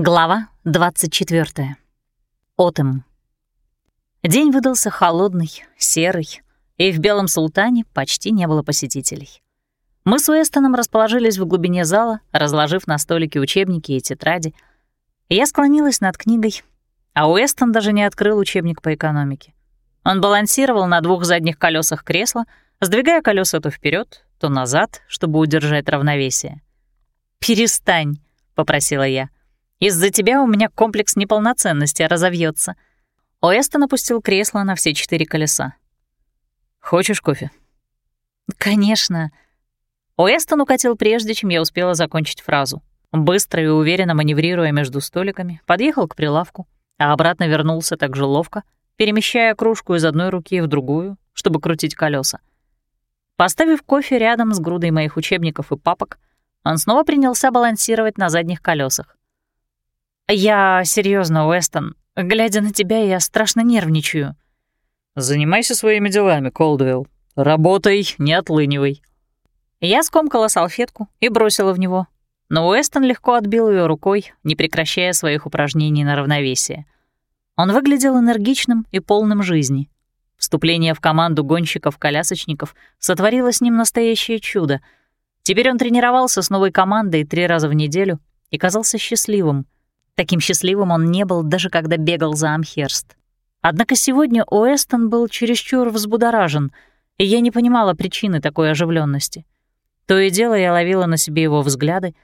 Глава 24. Отем. День выдался холодный, серый, и в «Белом султане» почти не было посетителей. Мы с Уэстоном расположились в глубине зала, разложив на столике учебники и тетради. Я склонилась над книгой, а Уэстон даже не открыл учебник по экономике. Он балансировал на двух задних колесах кресла, сдвигая колеса то вперед, то назад, чтобы удержать равновесие. «Перестань», — попросила я. Из-за тебя у меня комплекс неполноценности разовьется. Уэстон опустил кресло на все четыре колеса. «Хочешь кофе?» «Конечно». Уэстон укатил прежде, чем я успела закончить фразу. Быстро и уверенно маневрируя между столиками, подъехал к прилавку, а обратно вернулся так же ловко, перемещая кружку из одной руки в другую, чтобы крутить колеса. Поставив кофе рядом с грудой моих учебников и папок, он снова принялся балансировать на задних колесах. «Я серьезно, Уэстон. Глядя на тебя, я страшно нервничаю». «Занимайся своими делами, Колдуэлл. Работай, не отлынивай». Я скомкала салфетку и бросила в него, но Уэстон легко отбил ее рукой, не прекращая своих упражнений на равновесие. Он выглядел энергичным и полным жизни. Вступление в команду гонщиков-колясочников сотворило с ним настоящее чудо. Теперь он тренировался с новой командой три раза в неделю и казался счастливым — Таким счастливым он не был, даже когда бегал за Амхерст. Однако сегодня Уэстон был чересчур взбудоражен, и я не понимала причины такой оживленности. То и дело я ловила на себе его взгляды,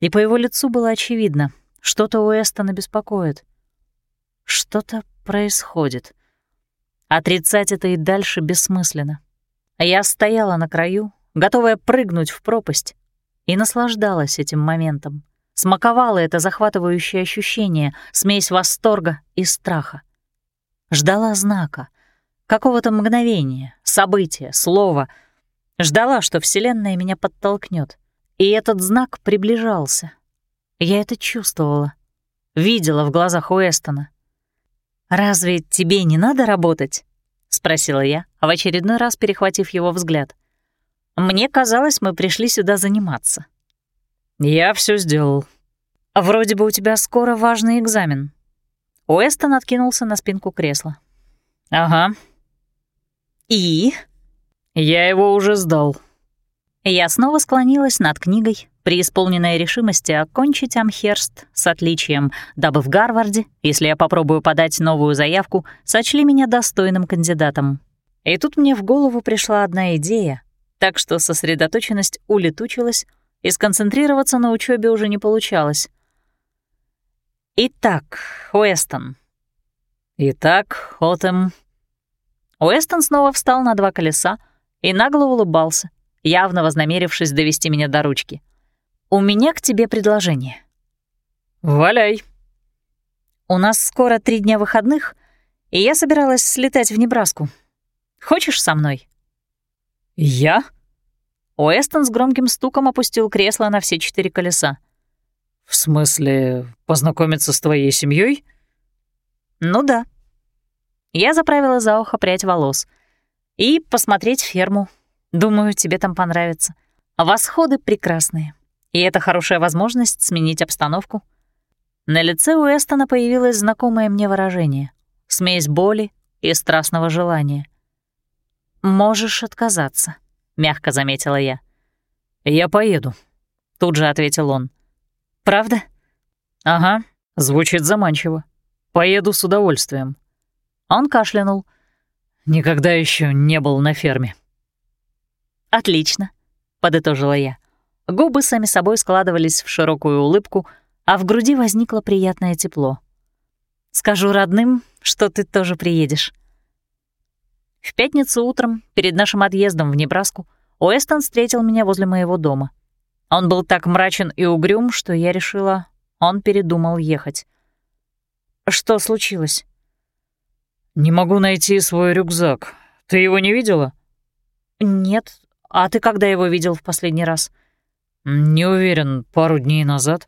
и по его лицу было очевидно, что-то Уэстона беспокоит. Что-то происходит. Отрицать это и дальше бессмысленно. Я стояла на краю, готовая прыгнуть в пропасть, и наслаждалась этим моментом смаковала это захватывающее ощущение, смесь восторга и страха. Ждала знака, какого-то мгновения, события, слова. Ждала, что Вселенная меня подтолкнет. И этот знак приближался. Я это чувствовала. Видела в глазах Уэстона. «Разве тебе не надо работать?» — спросила я, в очередной раз перехватив его взгляд. «Мне казалось, мы пришли сюда заниматься». «Я все сделал». «Вроде бы у тебя скоро важный экзамен». Уэстон откинулся на спинку кресла. «Ага». «И?» «Я его уже сдал». Я снова склонилась над книгой, преисполненная решимости окончить Амхерст с отличием, дабы в Гарварде, если я попробую подать новую заявку, сочли меня достойным кандидатом. И тут мне в голову пришла одна идея, так что сосредоточенность улетучилась, и сконцентрироваться на учебе уже не получалось. «Итак, Уэстон». «Итак, Отем». Уэстон снова встал на два колеса и нагло улыбался, явно вознамерившись довести меня до ручки. «У меня к тебе предложение». «Валяй». «У нас скоро три дня выходных, и я собиралась слетать в Небраску. Хочешь со мной?» «Я?» Уэстон с громким стуком опустил кресло на все четыре колеса. «В смысле, познакомиться с твоей семьей? «Ну да». Я заправила за ухо прядь волос. «И посмотреть ферму. Думаю, тебе там понравится. Восходы прекрасные. И это хорошая возможность сменить обстановку». На лице Уэстона появилось знакомое мне выражение. Смесь боли и страстного желания. «Можешь отказаться». — мягко заметила я. «Я поеду», — тут же ответил он. «Правда?» «Ага, звучит заманчиво. Поеду с удовольствием». Он кашлянул. «Никогда еще не был на ферме». «Отлично», — подытожила я. Губы сами собой складывались в широкую улыбку, а в груди возникло приятное тепло. «Скажу родным, что ты тоже приедешь». В пятницу утром, перед нашим отъездом в Небраску, Уэстон встретил меня возле моего дома. Он был так мрачен и угрюм, что я решила, он передумал ехать. Что случилось? «Не могу найти свой рюкзак. Ты его не видела?» «Нет. А ты когда его видел в последний раз?» «Не уверен, пару дней назад.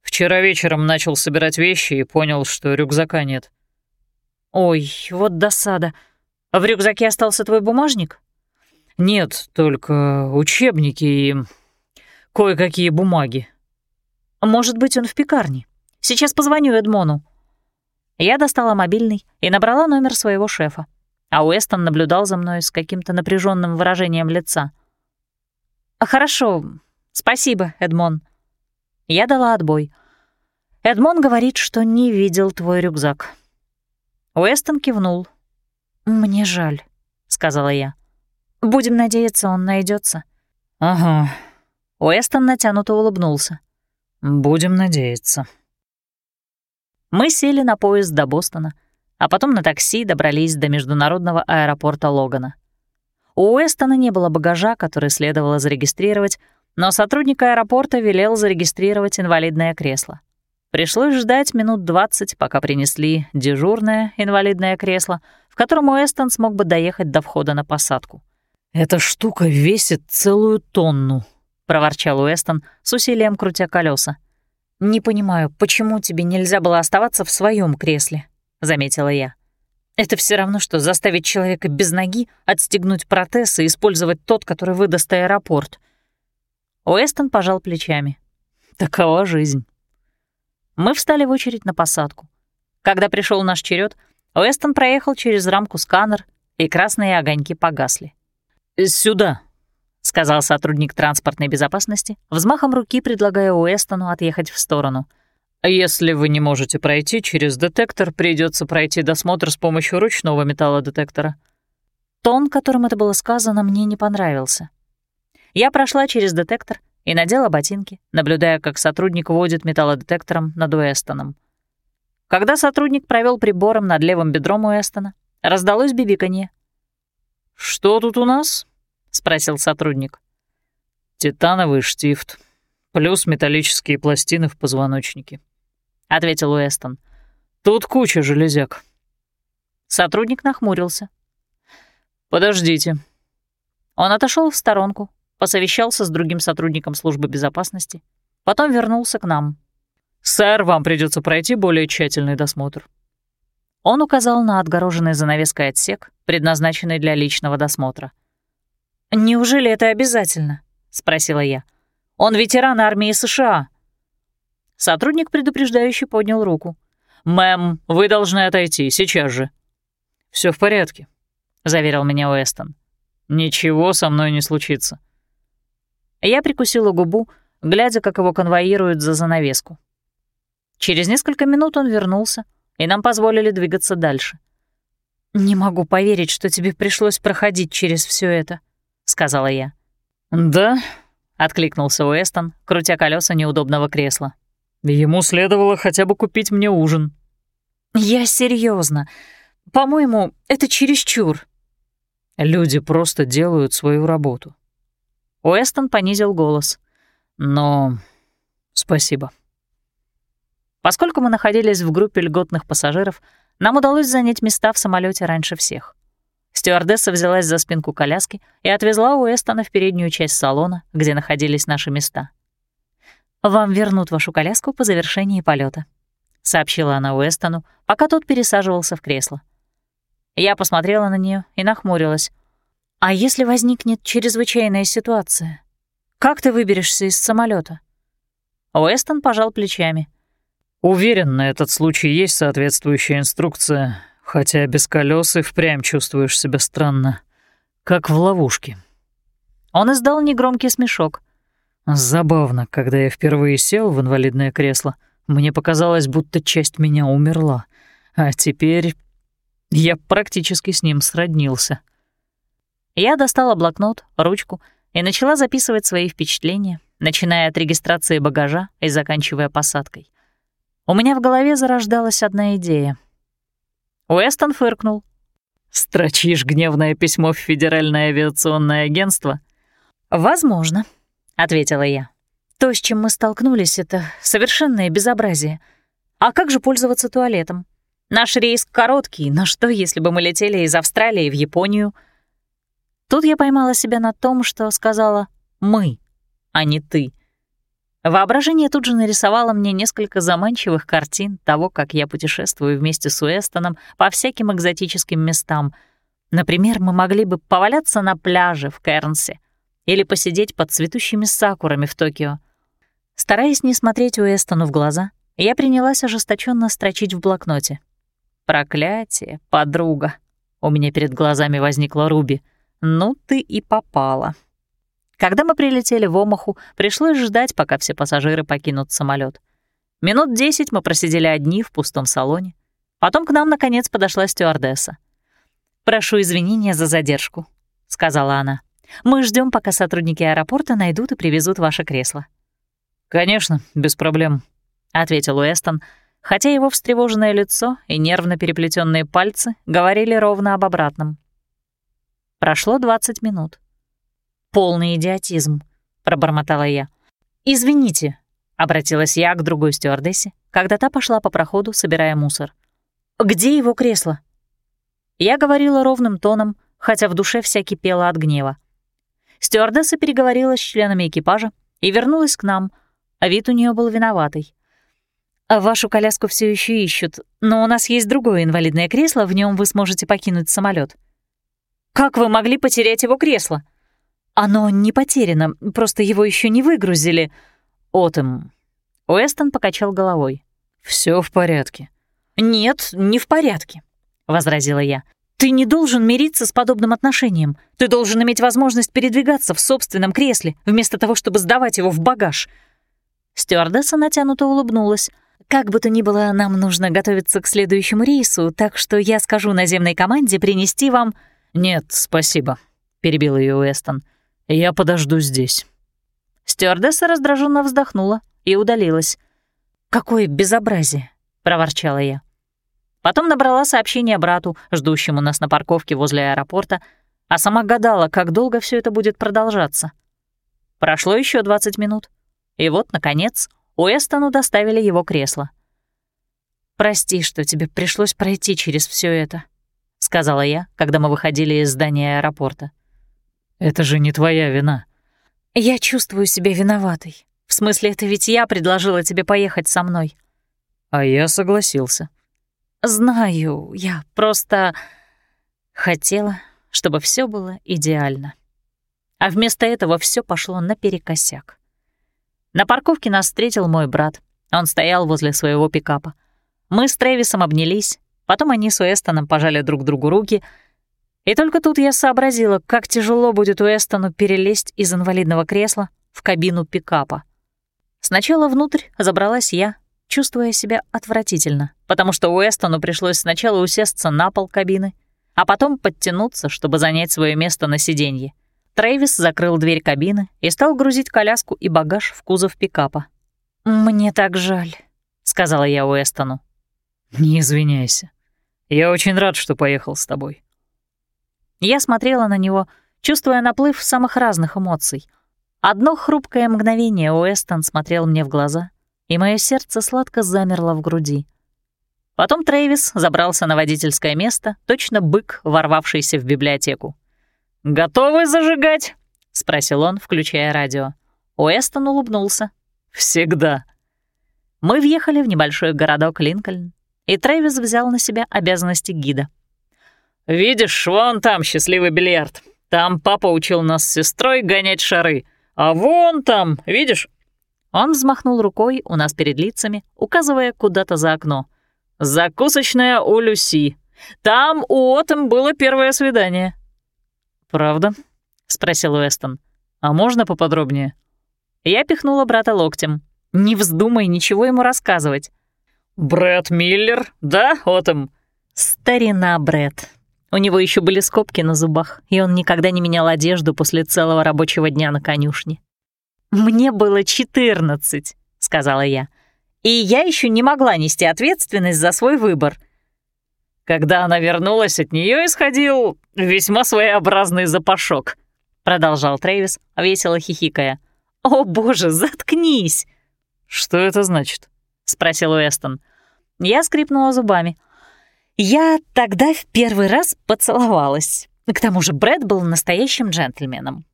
Вчера вечером начал собирать вещи и понял, что рюкзака нет». «Ой, вот досада. В рюкзаке остался твой бумажник? Нет, только учебники и кое-какие бумаги. Может быть, он в пекарне. Сейчас позвоню Эдмону». Я достала мобильный и набрала номер своего шефа, а Уэстон наблюдал за мной с каким-то напряженным выражением лица. «Хорошо, спасибо, Эдмон». Я дала отбой. Эдмон говорит, что не видел твой рюкзак. Уэстон кивнул. «Мне жаль», — сказала я. «Будем надеяться, он найдется. «Ага». Уэстон натянуто улыбнулся. «Будем надеяться». Мы сели на поезд до Бостона, а потом на такси добрались до международного аэропорта Логана. У Уэстона не было багажа, который следовало зарегистрировать, но сотрудник аэропорта велел зарегистрировать инвалидное кресло. Пришлось ждать минут 20, пока принесли дежурное инвалидное кресло, в котором Уэстон смог бы доехать до входа на посадку. «Эта штука весит целую тонну», — проворчал Уэстон, с усилием крутя колеса. «Не понимаю, почему тебе нельзя было оставаться в своем кресле?» — заметила я. «Это все равно, что заставить человека без ноги отстегнуть протез и использовать тот, который выдаст аэропорт». Уэстон пожал плечами. «Такова жизнь». Мы встали в очередь на посадку. Когда пришел наш черед, Уэстон проехал через рамку сканер, и красные огоньки погасли. «Сюда», — сказал сотрудник транспортной безопасности, взмахом руки предлагая Уэстону отъехать в сторону. «Если вы не можете пройти через детектор, придется пройти досмотр с помощью ручного металлодетектора». Тон, которым это было сказано, мне не понравился. Я прошла через детектор и надела ботинки, наблюдая, как сотрудник водит металлодетектором над Уэстоном. Когда сотрудник провел прибором над левым бедром Уэстона, раздалось бибиканье. «Что тут у нас?» — спросил сотрудник. «Титановый штифт, плюс металлические пластины в позвоночнике», — ответил Уэстон. «Тут куча железяк». Сотрудник нахмурился. «Подождите». Он отошел в сторонку, посовещался с другим сотрудником службы безопасности, потом вернулся к нам. «Сэр, вам придется пройти более тщательный досмотр». Он указал на отгороженный занавеской отсек, предназначенный для личного досмотра. «Неужели это обязательно?» — спросила я. «Он ветеран армии США». Сотрудник предупреждающий поднял руку. «Мэм, вы должны отойти, сейчас же». Все в порядке», — заверил меня Уэстон. «Ничего со мной не случится». Я прикусила губу, глядя, как его конвоируют за занавеску. Через несколько минут он вернулся, и нам позволили двигаться дальше. «Не могу поверить, что тебе пришлось проходить через все это», — сказала я. «Да», — откликнулся Уэстон, крутя колеса неудобного кресла. «Ему следовало хотя бы купить мне ужин». «Я серьезно. По-моему, это чересчур». «Люди просто делают свою работу», Уэстон понизил голос. «Но... спасибо». Поскольку мы находились в группе льготных пассажиров, нам удалось занять места в самолете раньше всех. Стюардесса взялась за спинку коляски и отвезла Уэстона в переднюю часть салона, где находились наши места. «Вам вернут вашу коляску по завершении полета, сообщила она Уэстону, пока тот пересаживался в кресло. Я посмотрела на нее и нахмурилась. А если возникнет чрезвычайная ситуация? Как ты выберешься из самолета? Уэстон пожал плечами. Уверен, на этот случай есть соответствующая инструкция, хотя без колес и впрямь чувствуешь себя странно, как в ловушке. Он издал негромкий смешок. Забавно, когда я впервые сел в инвалидное кресло, мне показалось, будто часть меня умерла, а теперь я практически с ним сроднился. Я достала блокнот, ручку и начала записывать свои впечатления, начиная от регистрации багажа и заканчивая посадкой. У меня в голове зарождалась одна идея. Уэстон фыркнул. «Строчишь гневное письмо в Федеральное авиационное агентство?» «Возможно», — ответила я. «То, с чем мы столкнулись, — это совершенное безобразие. А как же пользоваться туалетом? Наш рейс короткий, но что, если бы мы летели из Австралии в Японию — Тут я поймала себя на том, что сказала «мы», а не «ты». Воображение тут же нарисовало мне несколько заманчивых картин того, как я путешествую вместе с Уэстоном по всяким экзотическим местам. Например, мы могли бы поваляться на пляже в Кернсе или посидеть под цветущими сакурами в Токио. Стараясь не смотреть Уэстону в глаза, Я принялась ожесточенно строчить в блокноте. «Проклятие, подруга!» У меня перед глазами возникла Руби. «Ну ты и попала». Когда мы прилетели в Омаху, пришлось ждать, пока все пассажиры покинут самолет. Минут десять мы просидели одни в пустом салоне. Потом к нам, наконец, подошла стюардесса. «Прошу извинения за задержку», — сказала она. «Мы ждем, пока сотрудники аэропорта найдут и привезут ваше кресло». «Конечно, без проблем», — ответил Уэстон, хотя его встревоженное лицо и нервно переплетенные пальцы говорили ровно об обратном. Прошло 20 минут. «Полный идиотизм», — пробормотала я. «Извините», — обратилась я к другой стюардессе, когда та пошла по проходу, собирая мусор. «Где его кресло?» Я говорила ровным тоном, хотя в душе вся кипела от гнева. Стюардесса переговорила с членами экипажа и вернулась к нам, а вид у нее был виноватый. «Вашу коляску все еще ищут, но у нас есть другое инвалидное кресло, в нем вы сможете покинуть самолет. «Как вы могли потерять его кресло?» «Оно не потеряно, просто его еще не выгрузили». «Отом». Уэстон покачал головой. Все в порядке». «Нет, не в порядке», — возразила я. «Ты не должен мириться с подобным отношением. Ты должен иметь возможность передвигаться в собственном кресле, вместо того, чтобы сдавать его в багаж». Стюардесса натянуто улыбнулась. «Как бы то ни было, нам нужно готовиться к следующему рейсу, так что я скажу наземной команде принести вам...» «Нет, спасибо», — перебил ее Уэстон. Я подожду здесь». Стюардесса раздраженно вздохнула и удалилась. «Какое безобразие!» — проворчала я. Потом набрала сообщение брату, ждущему нас на парковке возле аэропорта, а сама гадала, как долго все это будет продолжаться. Прошло еще 20 минут, и вот, наконец, Уэстону доставили его кресло. «Прости, что тебе пришлось пройти через все это», — сказала я, когда мы выходили из здания аэропорта. Это же не твоя вина. Я чувствую себя виноватой. В смысле, это ведь я предложила тебе поехать со мной. А я согласился. Знаю, я просто хотела, чтобы все было идеально. А вместо этого все пошло наперекосяк. На парковке нас встретил мой брат. Он стоял возле своего пикапа. Мы с Трэвисом обнялись, потом они с Уэстоном пожали друг другу руки — и только тут я сообразила, как тяжело будет Уэстону перелезть из инвалидного кресла в кабину пикапа. Сначала внутрь забралась я, чувствуя себя отвратительно, потому что Уэстону пришлось сначала усесться на пол кабины, а потом подтянуться, чтобы занять свое место на сиденье. Трэвис закрыл дверь кабины и стал грузить коляску и багаж в кузов пикапа. «Мне так жаль», — сказала я Уэстону. «Не извиняйся. Я очень рад, что поехал с тобой. Я смотрела на него, чувствуя наплыв самых разных эмоций. Одно хрупкое мгновение Уэстон смотрел мне в глаза, и мое сердце сладко замерло в груди. Потом Трэвис забрался на водительское место, точно бык, ворвавшийся в библиотеку. «Готовы зажигать?» — спросил он, включая радио. Уэстон улыбнулся. «Всегда». Мы въехали в небольшой городок Линкольн, и Трэвис взял на себя обязанности гида — «Видишь, вон там счастливый бильярд. Там папа учил нас с сестрой гонять шары. А вон там, видишь?» Он взмахнул рукой у нас перед лицами, указывая куда-то за окно. «Закусочная у Люси. Там у Отом было первое свидание». «Правда?» — спросил Уэстон. «А можно поподробнее?» Я пихнула брата локтем. «Не вздумай ничего ему рассказывать». «Брэд Миллер, да, Отом?» «Старина Брэд», у него еще были скобки на зубах, и он никогда не менял одежду после целого рабочего дня на конюшне. «Мне было четырнадцать», — сказала я, «и я еще не могла нести ответственность за свой выбор». «Когда она вернулась, от нее исходил весьма своеобразный запашок», — продолжал Трэвис, весело хихикая. «О, боже, заткнись!» «Что это значит?» — спросил Уэстон. Я скрипнула зубами. Я тогда в первый раз поцеловалась. К тому же Брэд был настоящим джентльменом.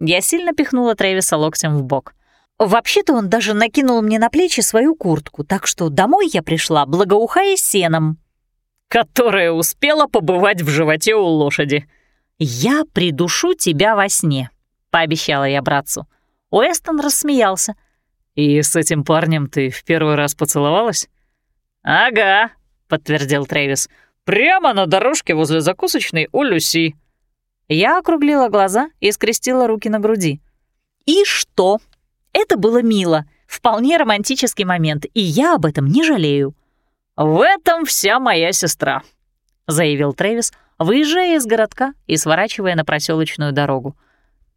Я сильно пихнула Трэвиса локтем в бок. Вообще-то он даже накинул мне на плечи свою куртку, так что домой я пришла, благоухая сеном. «Которая успела побывать в животе у лошади». «Я придушу тебя во сне», — пообещала я братцу. Уэстон рассмеялся. «И с этим парнем ты в первый раз поцеловалась?» «Ага», — подтвердил Трэвис. «Прямо на дорожке возле закусочной у Люси». Я округлила глаза и скрестила руки на груди. «И что? Это было мило, вполне романтический момент, и я об этом не жалею». «В этом вся моя сестра», — заявил Трэвис, выезжая из городка и сворачивая на проселочную дорогу.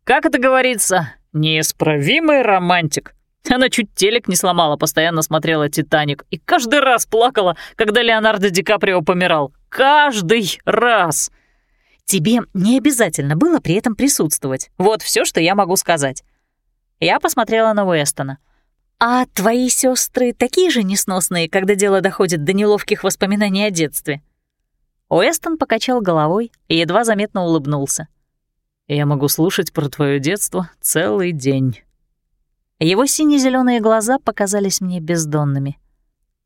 «Как это говорится, неисправимый романтик. Она чуть телек не сломала, постоянно смотрела «Титаник» и каждый раз плакала, когда Леонардо Ди Каприо помирал. Каждый раз!» «Тебе не обязательно было при этом присутствовать. Вот все, что я могу сказать». Я посмотрела на Уэстона. «А твои сестры такие же несносные, когда дело доходит до неловких воспоминаний о детстве?» Уэстон покачал головой и едва заметно улыбнулся. «Я могу слушать про твое детство целый день». Его сине зеленые глаза показались мне бездонными.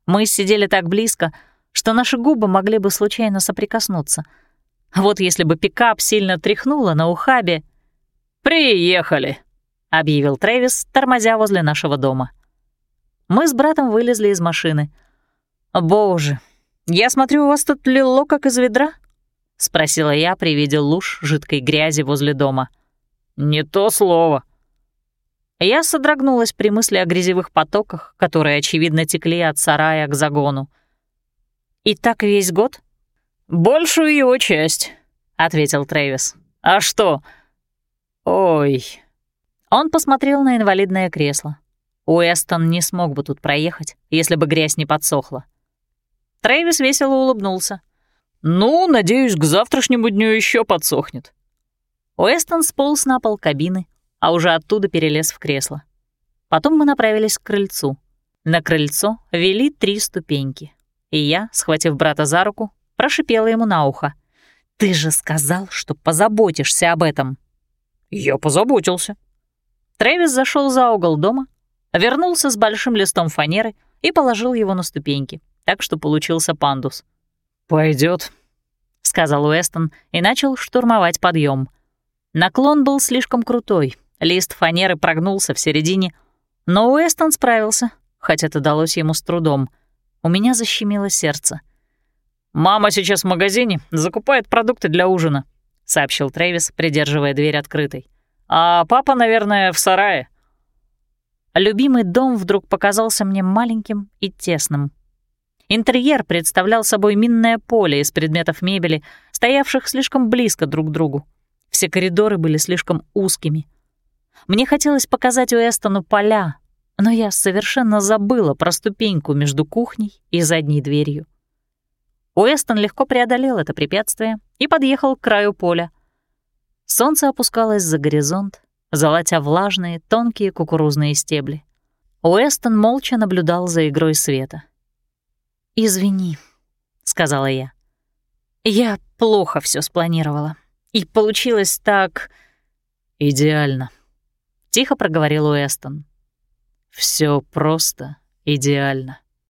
Мы сидели так близко, что наши губы могли бы случайно соприкоснуться. Вот если бы пикап сильно тряхнуло на ухабе... «Приехали!» — объявил Трэвис, тормозя возле нашего дома. Мы с братом вылезли из машины. «Боже, я смотрю, у вас тут лило, как из ведра?» — спросила я при виде луж жидкой грязи возле дома. «Не то слово», я содрогнулась при мысли о грязевых потоках, которые, очевидно, текли от сарая к загону. «И так весь год?» «Большую его часть», — ответил Трэвис. «А что?» «Ой...» Он посмотрел на инвалидное кресло. Уэстон не смог бы тут проехать, если бы грязь не подсохла. Трэвис весело улыбнулся. «Ну, надеюсь, к завтрашнему дню еще подсохнет». Уэстон сполз на пол кабины, а уже оттуда перелез в кресло. Потом мы направились к крыльцу. На крыльцо вели три ступеньки. И я, схватив брата за руку, прошипела ему на ухо. «Ты же сказал, что позаботишься об этом!» «Я позаботился!» Трэвис зашел за угол дома, вернулся с большим листом фанеры и положил его на ступеньки, так что получился пандус. Пойдет, сказал Уэстон и начал штурмовать подъем. Наклон был слишком крутой, Лист фанеры прогнулся в середине, но Уэстон справился, хотя это далось ему с трудом. У меня защемило сердце. «Мама сейчас в магазине, закупает продукты для ужина», — сообщил Трэвис, придерживая дверь открытой. «А папа, наверное, в сарае». Любимый дом вдруг показался мне маленьким и тесным. Интерьер представлял собой минное поле из предметов мебели, стоявших слишком близко друг к другу. Все коридоры были слишком узкими — мне хотелось показать Уэстону поля, но я совершенно забыла про ступеньку между кухней и задней дверью. Уэстон легко преодолел это препятствие и подъехал к краю поля. Солнце опускалось за горизонт, золотя влажные, тонкие кукурузные стебли. Уэстон молча наблюдал за игрой света. «Извини», — сказала я. «Я плохо все спланировала. И получилось так...» «Идеально», — тихо проговорил Уэстон. Все просто идеально.